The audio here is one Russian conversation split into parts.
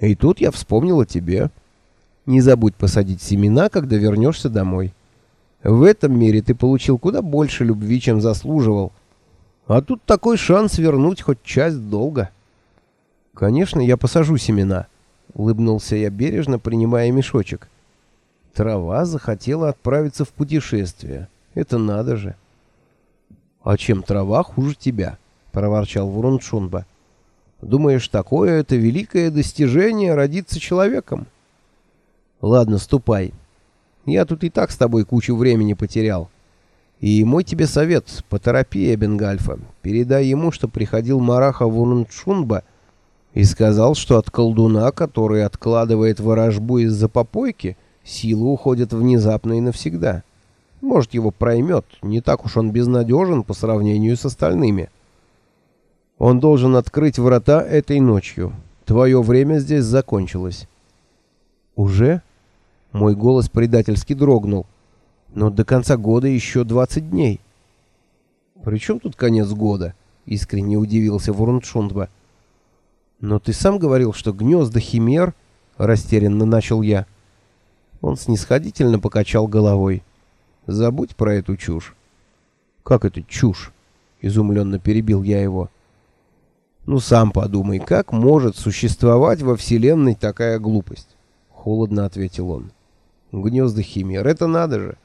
И тут я вспомнил о тебе. Не забудь посадить семена, когда вернешься домой. В этом мире ты получил куда больше любви, чем заслуживал. А тут такой шанс вернуть хоть часть долга. Конечно, я посажу семена, улыбнулся я бережно, принимая мешочек. Трава захотела отправиться в путешествие. Это надо же. А чем трава хуже тебя? проворчал Вуруншунба. Думаешь, такое это великое достижение родиться человеком? Ладно, ступай. Я тут и так с тобой кучу времени потерял. И мой тебе совет, поторопи Эбенгальфа. Передай ему, что приходил Мараха Вуруншунба и сказал, что от колдуна, который откладывает ворожбу из-за попойки, силы уходят внезапно и навсегда. Может, его проймет, не так уж он безнадежен по сравнению с остальными. Он должен открыть врата этой ночью. Твое время здесь закончилось. Уже? Мой голос предательски дрогнул. Но до конца года еще 20 дней. При чем тут конец года? Искренне удивился Вуруншундба. Но ты сам говорил, что гнезда химер... Растерянно начал я. Он снисходительно покачал головой. Забудь про эту чушь. Как это чушь? Изумленно перебил я его. Ну сам подумай, как может существовать во Вселенной такая глупость? Холодно ответил он. Гнезда химер, это надо же.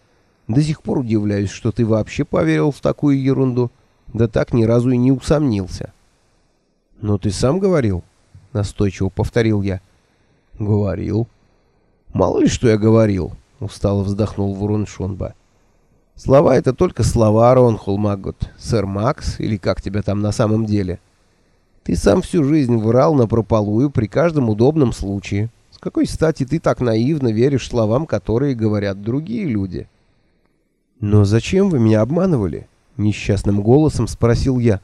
До сих пор удивляюсь, что ты вообще поверил в такую ерунду. Да так ни разу и не усомнился. Но ты сам говорил, настойчиво повторил я. Говорил. Мало ли что я говорил, устало вздохнул Вуруншонба. Слова это только слова, Ронхул Магот, сэр Макс или как тебя там на самом деле. — ты сам всю жизнь врал на прополую при каждом удобном случае. С какой стати ты так наивно веришь словам, которые говорят другие люди? Но зачем вы меня обманывали? Несчастным голосом спросил я.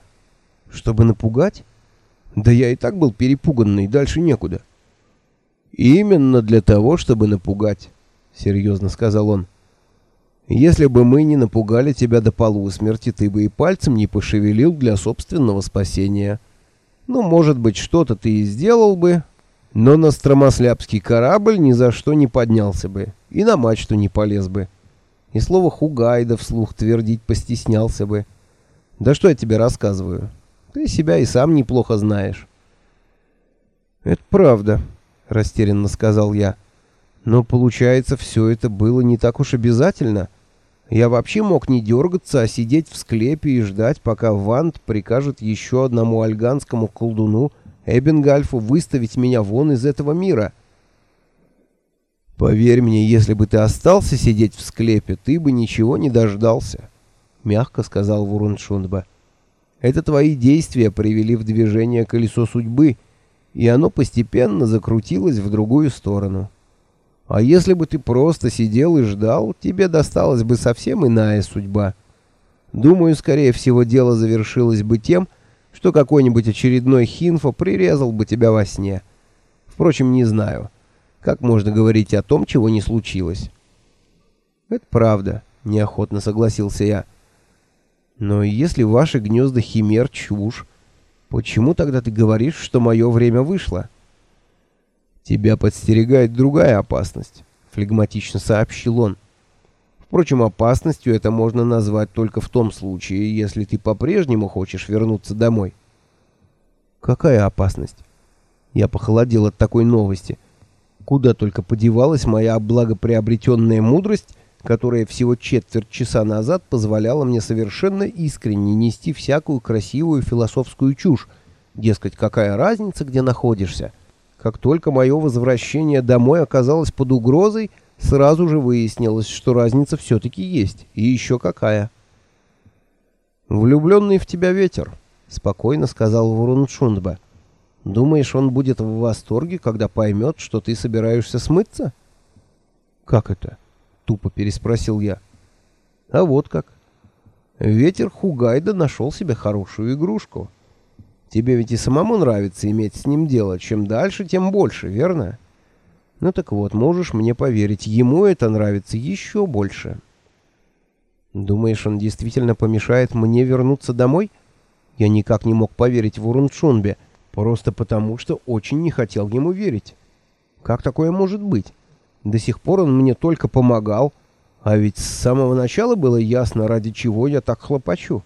Чтобы напугать? Да я и так был перепуганный, дальше некуда. Именно для того, чтобы напугать, серьезно сказал он. Если бы мы не напугали тебя до полусмерти, ты бы и пальцем не пошевелил для собственного спасения. Ну, может быть, что-то ты и сделал бы, но на стромослябский корабль ни за что не поднялся бы и на мачту не полез бы. И слово «хугайда» вслух твердить постеснялся бы. Да что я тебе рассказываю? Ты себя и сам неплохо знаешь. «Это правда», — растерянно сказал я. «Но, получается, все это было не так уж обязательно». Я вообще мог не дергаться, а сидеть в склепе и ждать, пока Вант прикажет еще одному альганскому колдуну Эбенгальфу выставить меня вон из этого мира. Поверь мне, если бы ты остался сидеть в склепе, ты бы ничего не дождался, мягко сказал Вуруншундба. Это твои действия привели в движение колесо судьбы, и оно постепенно закрутилось в другую сторону. А если бы ты просто сидел и ждал, тебе досталась бы совсем иная судьба. Думаю, скорее всего, дело завершилось бы тем, что какой-нибудь очередной хинфа прирезал бы тебя во сне. Впрочем, не знаю, как можно говорить о том, чего не случилось. Это правда, неохотно согласился я. Но если ваши гнезда химер чушь, почему тогда ты говоришь, что мое время вышло? — «Тебя подстерегает другая опасность», — флегматично сообщил он. «Впрочем, опасностью это можно назвать только в том случае, если ты по-прежнему хочешь вернуться домой». «Какая опасность?» Я похолодел от такой новости. Куда только подевалась моя благоприобретенная мудрость, которая всего четверть часа назад позволяла мне совершенно искренне нести всякую красивую философскую чушь, дескать, какая разница, где находишься, — как только мое возвращение домой оказалось под угрозой, сразу же выяснилось, что разница все-таки есть, и еще какая. «Влюбленный в тебя ветер», — спокойно сказал Вуруншундба. «Думаешь, он будет в восторге, когда поймет, что ты собираешься смыться?» «Как это?» — тупо переспросил я. «А вот как. Ветер Хугайда нашел себе хорошую игрушку». Тебе ведь и самому нравится иметь с ним дело. Чем дальше, тем больше, верно? Ну так вот, можешь мне поверить, ему это нравится еще больше. Думаешь, он действительно помешает мне вернуться домой? Я никак не мог поверить в Урунчунбе, Просто потому, что очень не хотел ему верить. Как такое может быть? До сих пор он мне только помогал, а ведь с самого начала было ясно, ради чего я так хлопочу.